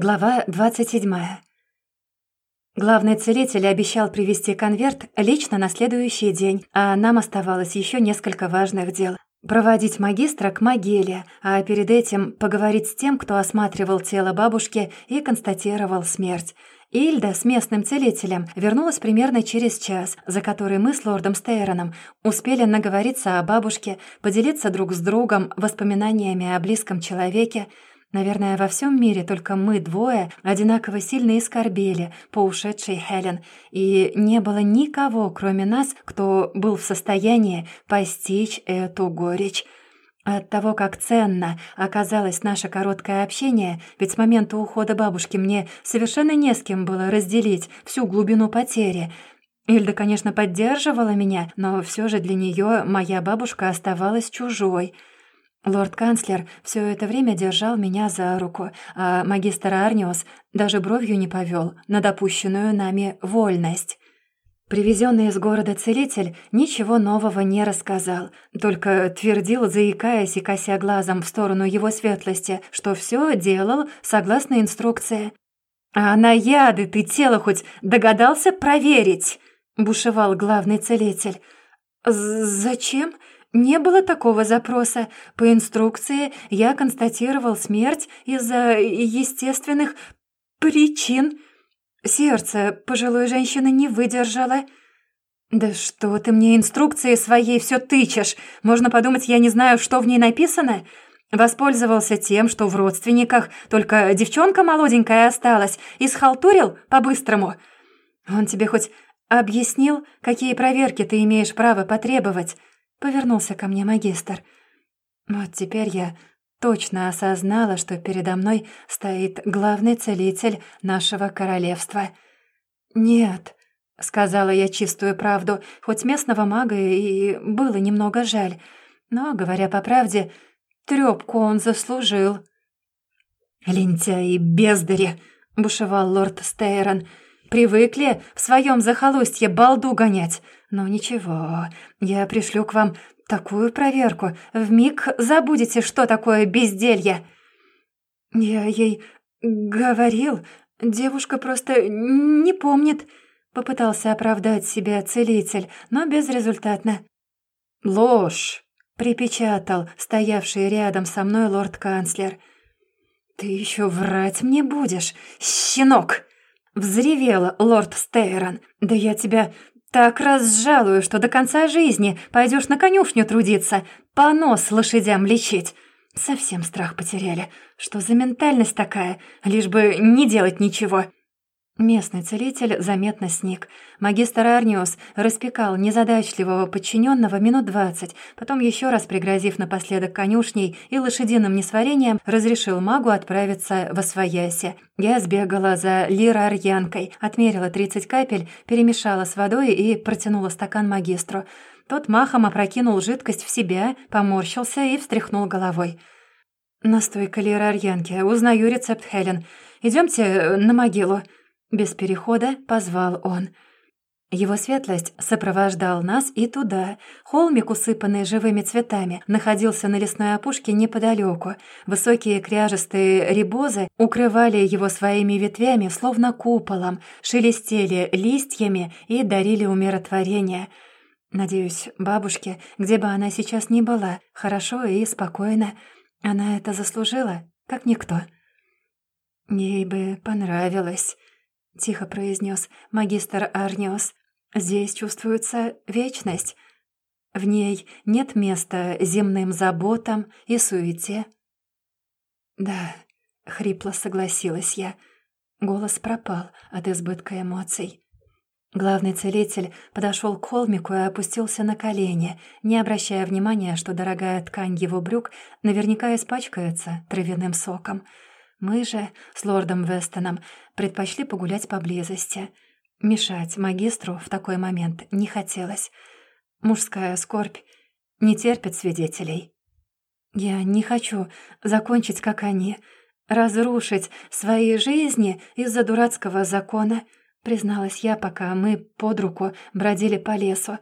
Глава 27. Главный целитель обещал привезти конверт лично на следующий день, а нам оставалось еще несколько важных дел. Проводить магистра к могиле, а перед этим поговорить с тем, кто осматривал тело бабушки и констатировал смерть. Ильда с местным целителем вернулась примерно через час, за который мы с лордом Стейроном успели наговориться о бабушке, поделиться друг с другом воспоминаниями о близком человеке, Наверное, во всем мире только мы двое одинаково сильно и по ушедшей Хелен, и не было никого, кроме нас, кто был в состоянии постичь эту горечь. От того, как ценно оказалось наше короткое общение, ведь с момента ухода бабушки мне совершенно не с кем было разделить всю глубину потери. Ильда, конечно, поддерживала меня, но все же для нее моя бабушка оставалась чужой — Лорд-канцлер все это время держал меня за руку, а магистр Арниус даже бровью не повел на допущенную нами вольность. Привезенный из города целитель ничего нового не рассказал, только твердил, заикаясь и кося глазом в сторону его светлости, что все делал согласно инструкции. «А на яды ты тело хоть догадался проверить?» — бушевал главный целитель. «Зачем?» Не было такого запроса. По инструкции я констатировал смерть из-за естественных причин. Сердце пожилой женщины не выдержало. «Да что ты мне инструкции своей все тычешь? Можно подумать, я не знаю, что в ней написано?» Воспользовался тем, что в родственниках только девчонка молоденькая осталась, и схалтурил по-быстрому. Он тебе хоть объяснил, какие проверки ты имеешь право потребовать? Повернулся ко мне магистр. Вот теперь я точно осознала, что передо мной стоит главный целитель нашего королевства. «Нет», — сказала я чистую правду, хоть местного мага и было немного жаль, но, говоря по правде, трёпку он заслужил. «Лентяи бездари!» — бушевал лорд Стейрон. «Привыкли в своем захолустье балду гонять. Но ничего, я пришлю к вам такую проверку. В миг забудете, что такое безделье. Я ей говорил, девушка просто не помнит. Попытался оправдать себя целитель, но безрезультатно. Ложь, припечатал стоявший рядом со мной лорд-канцлер. «Ты еще врать мне будешь, щенок!» Взревел лорд Стейрон. «Да я тебя так разжалую, что до конца жизни пойдешь на конюшню трудиться, понос лошадям лечить. Совсем страх потеряли. Что за ментальность такая, лишь бы не делать ничего?» Местный целитель заметно сник. Магистр Арниус распекал незадачливого подчиненного минут двадцать, потом еще раз пригрозив напоследок конюшней и лошадиным несварением, разрешил магу отправиться во свояси. Я сбегала за лирарьянкой, отмерила тридцать капель, перемешала с водой и протянула стакан магистру. Тот махом опрокинул жидкость в себя, поморщился и встряхнул головой. «Настойка лирарьянки. Узнаю рецепт Хелен. Идемте на могилу». Без перехода позвал он. Его светлость сопровождал нас и туда. Холмик, усыпанный живыми цветами, находился на лесной опушке неподалеку. Высокие кряжестые рибозы укрывали его своими ветвями, словно куполом, шелестели листьями и дарили умиротворение. Надеюсь, бабушке, где бы она сейчас ни была, хорошо и спокойно. Она это заслужила, как никто. Ей бы понравилось. — тихо произнес магистр Арниос. «Здесь чувствуется вечность. В ней нет места земным заботам и суете». «Да», — хрипло согласилась я. Голос пропал от избытка эмоций. Главный целитель подошел к холмику и опустился на колени, не обращая внимания, что дорогая ткань его брюк наверняка испачкается травяным соком — мы же с лордом Вестоном предпочли погулять поблизости. Мешать магистру в такой момент не хотелось. Мужская скорбь не терпит свидетелей. Я не хочу закончить, как они, разрушить свои жизни из-за дурацкого закона, призналась я, пока мы под руку бродили по лесу.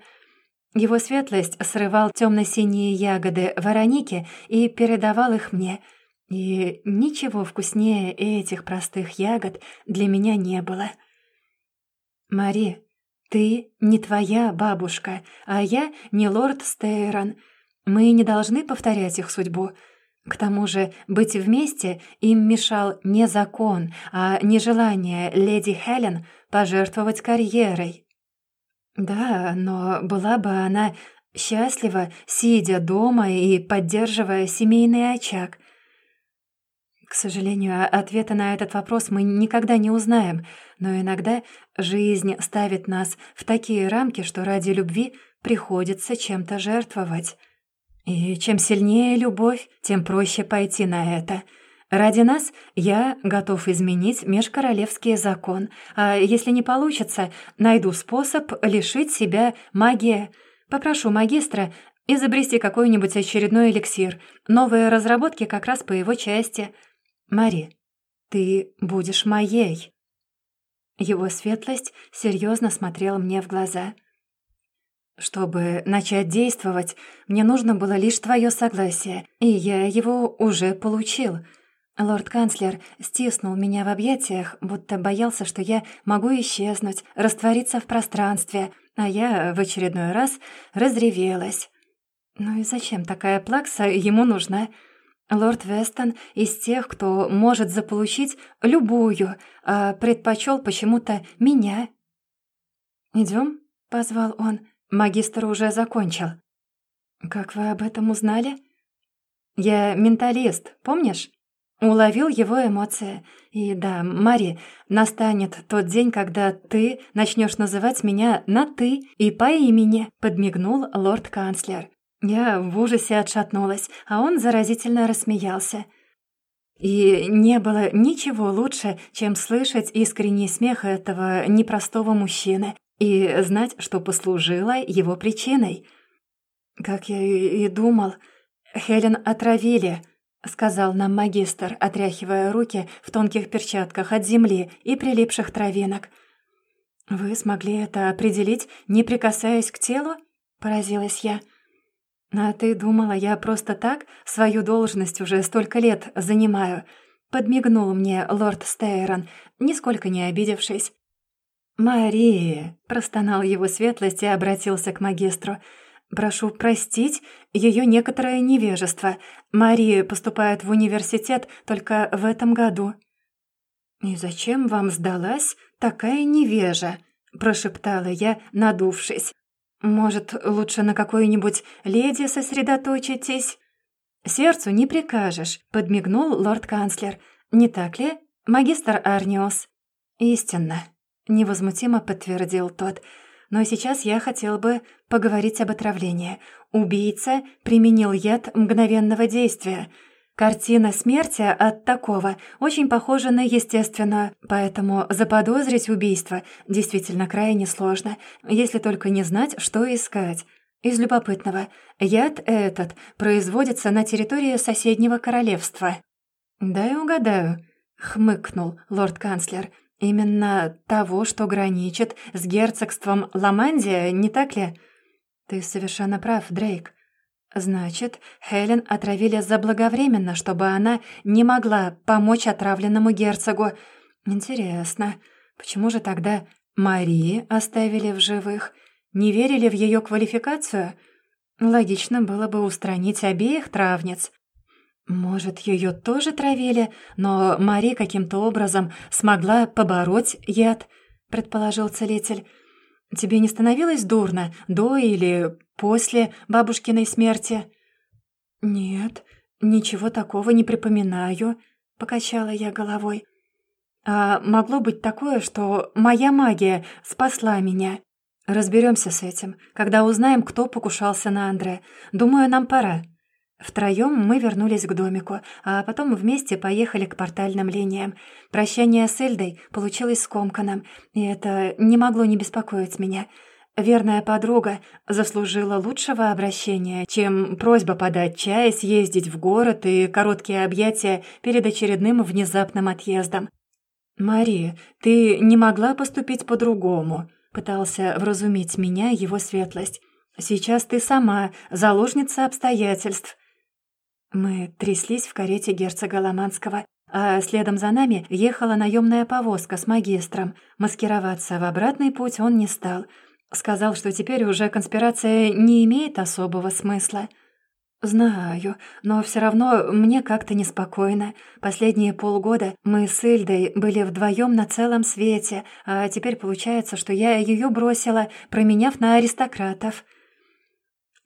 Его светлость срывал темно-синие ягоды вороники и передавал их мне — И ничего вкуснее этих простых ягод для меня не было. «Мари, ты не твоя бабушка, а я не лорд Стейрон. Мы не должны повторять их судьбу. К тому же быть вместе им мешал не закон, а нежелание леди Хелен пожертвовать карьерой. Да, но была бы она счастлива, сидя дома и поддерживая семейный очаг. К сожалению, ответа на этот вопрос мы никогда не узнаем, но иногда жизнь ставит нас в такие рамки, что ради любви приходится чем-то жертвовать. И чем сильнее любовь, тем проще пойти на это. Ради нас я готов изменить межкоролевский закон, а если не получится, найду способ лишить себя магии. Попрошу магистра изобрести какой-нибудь очередной эликсир. Новые разработки как раз по его части. Мари, ты будешь моей. Его светлость серьезно смотрел мне в глаза — чтобы начать действовать, мне нужно было лишь твое согласие, и я его уже получил. Лорд-канцлер стиснул меня в объятиях, будто боялся, что я могу исчезнуть, раствориться в пространстве, а я в очередной раз разревелась. Ну и зачем такая плакса ему нужна? Лорд Вестон из тех, кто может заполучить любую, а предпочел почему-то меня. Идем, позвал он. Магистр уже закончил. Как вы об этом узнали? Я менталист, помнишь? Уловил его эмоции. И да, Мари, настанет тот день, когда ты начнешь называть меня на «ты» и по имени, подмигнул лорд-канцлер. Я в ужасе отшатнулась, а он заразительно рассмеялся. И не было ничего лучше, чем слышать искренний смех этого непростого мужчины, и знать, что послужило его причиной. «Как я и думал, Хелен отравили», — сказал нам магистр, отряхивая руки в тонких перчатках от земли и прилипших травинок. «Вы смогли это определить, не прикасаясь к телу?» — поразилась я. «А ты думала, я просто так свою должность уже столько лет занимаю?» — подмигнул мне лорд Стейрон, нисколько не обидевшись. «Мария!» — простонал его светлость и обратился к магистру. «Прошу простить ее некоторое невежество. Мария поступает в университет только в этом году». «И зачем вам сдалась такая невежа?» — прошептала я, надувшись. «Может, лучше на какой-нибудь леди сосредоточитесь?» «Сердцу не прикажешь», — подмигнул лорд-канцлер. «Не так ли, магистр Арниос?» «Истинно», Невозмутимо подтвердил тот. Но сейчас я хотел бы поговорить об отравлении. Убийца применил яд мгновенного действия. Картина смерти от такого очень похожа на естественную, поэтому заподозрить убийство действительно крайне сложно, если только не знать, что искать. Из любопытного, яд этот производится на территории соседнего королевства. «Дай угадаю», — хмыкнул лорд-канцлер, — «Именно того, что граничит с герцогством Ламандия, не так ли?» «Ты совершенно прав, Дрейк. Значит, Хелен отравили заблаговременно, чтобы она не могла помочь отравленному герцогу. Интересно, почему же тогда Марии оставили в живых? Не верили в ее квалификацию? Логично было бы устранить обеих травниц. Может, ее тоже травили, но Мари каким-то образом смогла побороть яд, предположил целитель. Тебе не становилось дурно до или после бабушкиной смерти? Нет, ничего такого не припоминаю, покачала я головой. А могло быть такое, что моя магия спасла меня. Разберемся с этим, когда узнаем, кто покушался на Андре. Думаю, нам пора. Втроем мы вернулись к домику, а потом вместе поехали к портальным линиям. Прощание с Эльдой получилось скомканным, и это не могло не беспокоить меня. Верная подруга заслужила лучшего обращения, чем просьба подать чай, съездить в город и короткие объятия перед очередным внезапным отъездом. «Мари, ты не могла поступить по-другому», — пытался вразумить меня его светлость. «Сейчас ты сама заложница обстоятельств». Мы тряслись в карете герцога Ломанского, а следом за нами ехала наемная повозка с магистром. Маскироваться в обратный путь он не стал. Сказал, что теперь уже конспирация не имеет особого смысла. «Знаю, но все равно мне как-то неспокойно. Последние полгода мы с Ильдой были вдвоем на целом свете, а теперь получается, что я ее бросила, променяв на аристократов».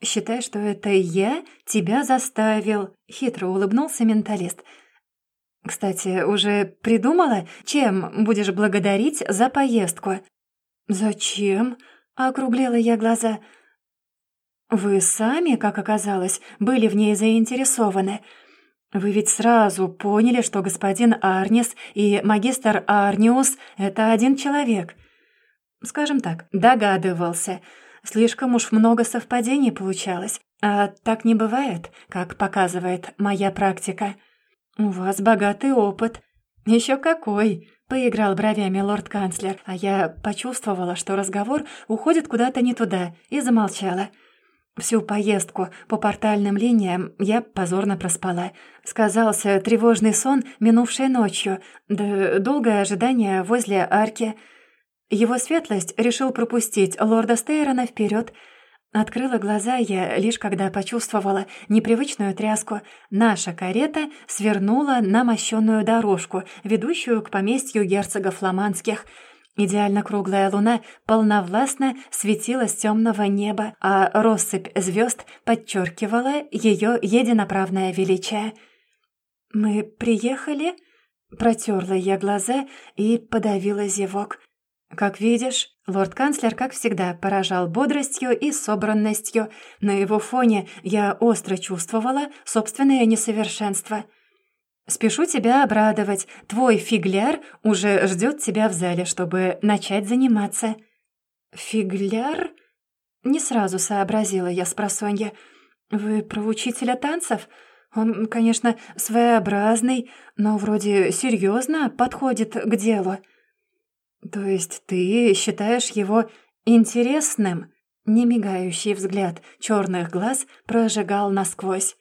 «Считай, что это я тебя заставил», — хитро улыбнулся менталист. «Кстати, уже придумала, чем будешь благодарить за поездку?» «Зачем?» — округлила я глаза. «Вы сами, как оказалось, были в ней заинтересованы. Вы ведь сразу поняли, что господин Арнис и магистр Арниус — это один человек. Скажем так, догадывался». Слишком уж много совпадений получалось. А так не бывает, как показывает моя практика. У вас богатый опыт. Еще какой!» — поиграл бровями лорд-канцлер, а я почувствовала, что разговор уходит куда-то не туда, и замолчала. Всю поездку по портальным линиям я позорно проспала. Сказался тревожный сон, минувшей ночью, да долгое ожидание возле арки — его светлость решил пропустить лорда Стейрона вперед. Открыла глаза я лишь когда почувствовала непривычную тряску. Наша карета свернула на мощенную дорожку, ведущую к поместью герцогов фламандских. Идеально круглая луна полновластно светила с темного неба, а россыпь звезд подчеркивала ее единоправное величие. «Мы приехали?» Протерла я глаза и подавила зевок. Как видишь, лорд-канцлер, как всегда, поражал бодростью и собранностью. На его фоне я остро чувствовала собственное несовершенство. «Спешу тебя обрадовать. Твой фигляр уже ждет тебя в зале, чтобы начать заниматься». «Фигляр?» Не сразу сообразила я с просонья. «Вы про учителя танцев?» Он, конечно, своеобразный, но вроде серьезно подходит к делу. «То есть ты считаешь его интересным?» Немигающий взгляд черных глаз прожигал насквозь.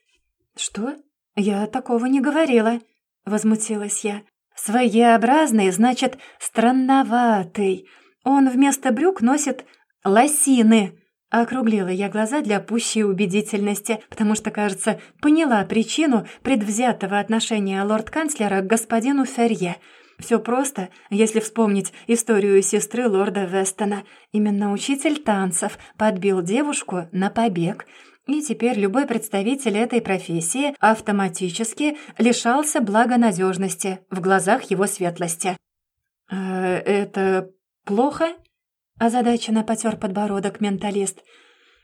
«Что? Я такого не говорила», — возмутилась я. «Своеобразный, значит, странноватый. Он вместо брюк носит лосины». Округлила я глаза для пущей убедительности, потому что, кажется, поняла причину предвзятого отношения лорд-канцлера к господину Ферье — все просто, если вспомнить историю сестры лорда Вестона. Именно учитель танцев подбил девушку на побег, и теперь любой представитель этой профессии автоматически лишался благонадежности в глазах его светлости. «Э, «Это плохо?» – озадаченно потер подбородок менталист.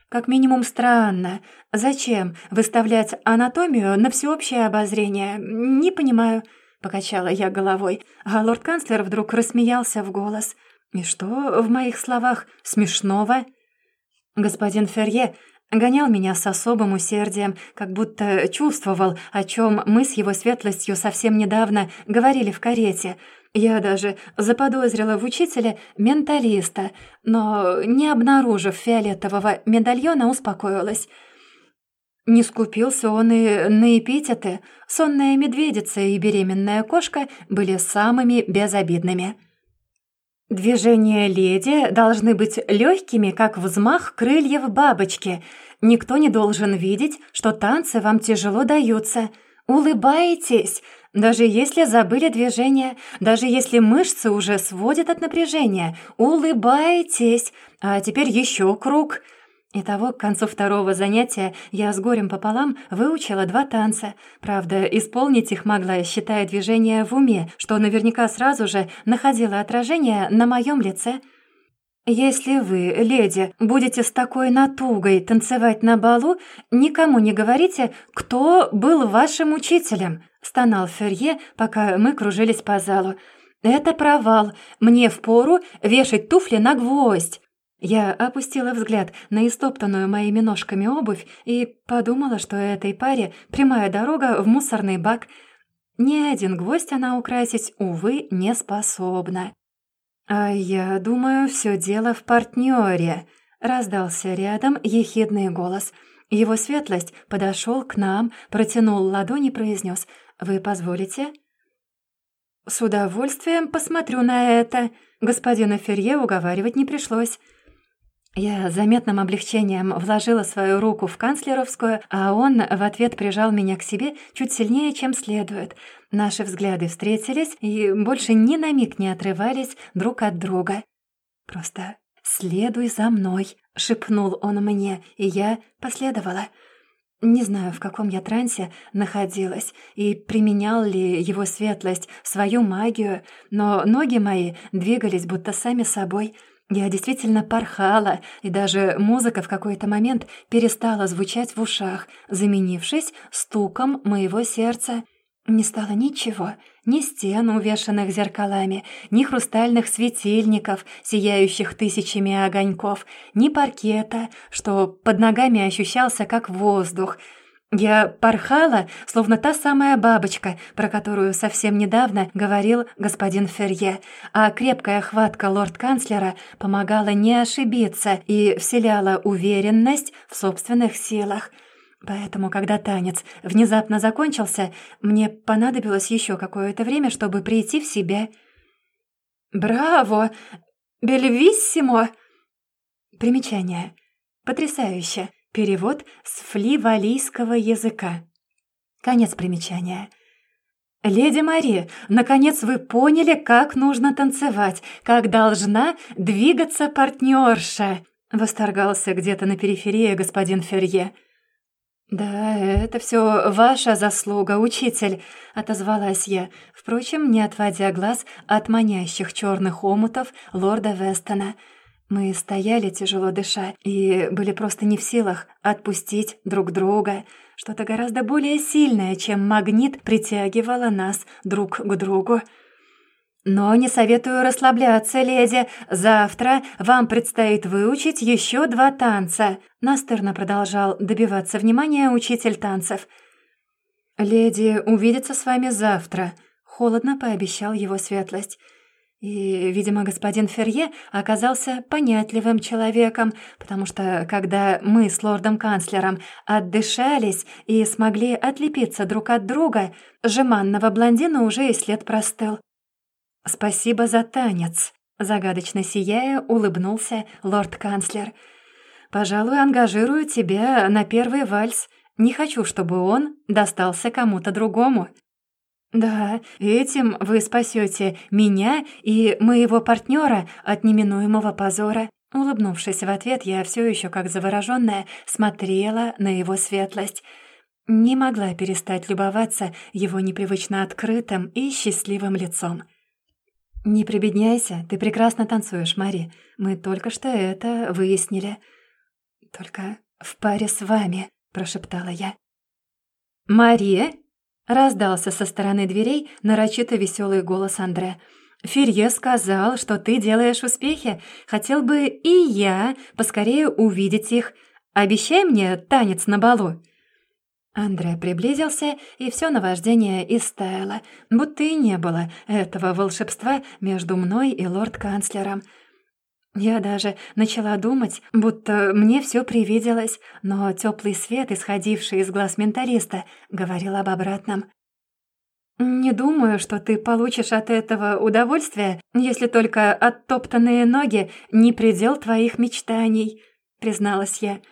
«Как минимум странно. Зачем выставлять анатомию на всеобщее обозрение? Не понимаю». — покачала я головой, а лорд-канцлер вдруг рассмеялся в голос. «И что в моих словах смешного?» Господин Ферье гонял меня с особым усердием, как будто чувствовал, о чем мы с его светлостью совсем недавно говорили в карете. Я даже заподозрила в учителе менталиста, но, не обнаружив фиолетового медальона, успокоилась — не скупился он и на эпитеты. Сонная медведица и беременная кошка были самыми безобидными. Движения леди должны быть легкими, как взмах крыльев бабочки. Никто не должен видеть, что танцы вам тяжело даются. Улыбайтесь, даже если забыли движение, даже если мышцы уже сводят от напряжения. Улыбайтесь. А теперь еще круг — Итого, к концу второго занятия я с горем пополам выучила два танца. Правда, исполнить их могла, считая движения в уме, что наверняка сразу же находило отражение на моем лице. «Если вы, леди, будете с такой натугой танцевать на балу, никому не говорите, кто был вашим учителем», — стонал Ферье, пока мы кружились по залу. «Это провал. Мне впору вешать туфли на гвоздь». Я опустила взгляд на истоптанную моими ножками обувь и подумала, что этой паре прямая дорога в мусорный бак. Ни один гвоздь она украсить, увы, не способна. «А я думаю, все дело в партнере», — раздался рядом ехидный голос. Его светлость подошел к нам, протянул ладони и произнес «Вы позволите?» «С удовольствием посмотрю на это», Господина Ферье уговаривать не пришлось. Я заметным облегчением вложила свою руку в канцлеровскую, а он в ответ прижал меня к себе чуть сильнее, чем следует. Наши взгляды встретились и больше ни на миг не отрывались друг от друга. «Просто следуй за мной», — шепнул он мне, и я последовала. Не знаю, в каком я трансе находилась и применял ли его светлость свою магию, но ноги мои двигались будто сами собой. Я действительно порхала, и даже музыка в какой-то момент перестала звучать в ушах, заменившись стуком моего сердца. Не стало ничего, ни стен, увешанных зеркалами, ни хрустальных светильников, сияющих тысячами огоньков, ни паркета, что под ногами ощущался как воздух. Я порхала, словно та самая бабочка, про которую совсем недавно говорил господин Ферье, а крепкая хватка лорд-канцлера помогала не ошибиться и вселяла уверенность в собственных силах — Поэтому, когда танец внезапно закончился, мне понадобилось еще какое-то время, чтобы прийти в себя. «Браво! Бельвиссимо!» Примечание. Потрясающе. Перевод с фливалийского языка. Конец примечания. «Леди Мари, наконец вы поняли, как нужно танцевать, как должна двигаться партнерша!» Восторгался где-то на периферии господин Ферье. «Да, это все ваша заслуга, учитель», — отозвалась я, впрочем, не отводя глаз от манящих черных омутов лорда Вестона. Мы стояли, тяжело дыша, и были просто не в силах отпустить друг друга. Что-то гораздо более сильное, чем магнит, притягивало нас друг к другу. «Но не советую расслабляться, леди. Завтра вам предстоит выучить еще два танца», — настырно продолжал добиваться внимания учитель танцев. «Леди увидится с вами завтра», — холодно пообещал его светлость. И, видимо, господин Ферье оказался понятливым человеком, потому что, когда мы с лордом-канцлером отдышались и смогли отлепиться друг от друга, жеманного блондина уже и след простыл. «Спасибо за танец», — загадочно сияя улыбнулся лорд-канцлер. «Пожалуй, ангажирую тебя на первый вальс. Не хочу, чтобы он достался кому-то другому». «Да, этим вы спасете меня и моего партнера от неминуемого позора». Улыбнувшись в ответ, я все еще, как завороженная, смотрела на его светлость. Не могла перестать любоваться его непривычно открытым и счастливым лицом. «Не прибедняйся, ты прекрасно танцуешь, Мари. Мы только что это выяснили». «Только в паре с вами», — прошептала я. «Мария?» — раздался со стороны дверей нарочито веселый голос Андре. «Ферье сказал, что ты делаешь успехи. Хотел бы и я поскорее увидеть их. Обещай мне танец на балу». Андре приблизился, и все наваждение истаяло, будто и не было этого волшебства между мной и лорд-канцлером. Я даже начала думать, будто мне все привиделось, но теплый свет, исходивший из глаз менталиста, говорил об обратном. «Не думаю, что ты получишь от этого удовольствие, если только оттоптанные ноги не предел твоих мечтаний», — призналась я.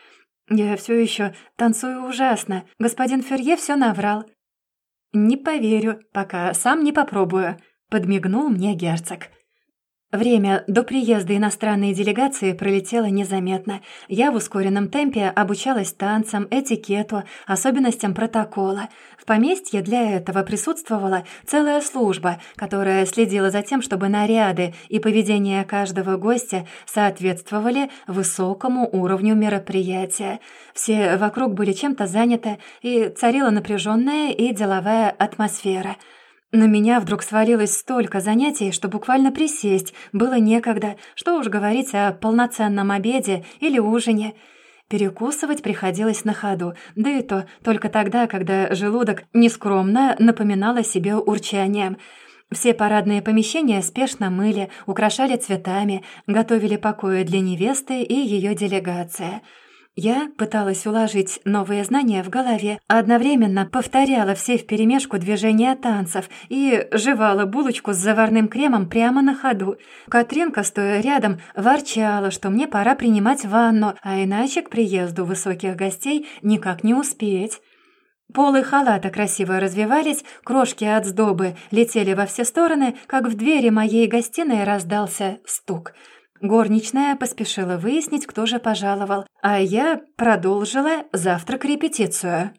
«Я все еще танцую ужасно. Господин Ферье все наврал». «Не поверю, пока сам не попробую», — подмигнул мне герцог. Время до приезда иностранной делегации пролетело незаметно. Я в ускоренном темпе обучалась танцам, этикету, особенностям протокола. В поместье для этого присутствовала целая служба, которая следила за тем, чтобы наряды и поведение каждого гостя соответствовали высокому уровню мероприятия. Все вокруг были чем-то заняты, и царила напряженная и деловая атмосфера — на меня вдруг свалилось столько занятий, что буквально присесть было некогда, что уж говорить о полноценном обеде или ужине. Перекусывать приходилось на ходу, да и то только тогда, когда желудок нескромно напоминал о себе урчанием. Все парадные помещения спешно мыли, украшали цветами, готовили покои для невесты и ее делегация — Я пыталась уложить новые знания в голове, одновременно повторяла все вперемешку движения танцев и жевала булочку с заварным кремом прямо на ходу. Катринка, стоя рядом, ворчала, что мне пора принимать ванну, а иначе к приезду высоких гостей никак не успеть. Полы халата красиво развивались, крошки от сдобы летели во все стороны, как в двери моей гостиной раздался стук — Горничная поспешила выяснить, кто же пожаловал, а я продолжила завтрак-репетицию.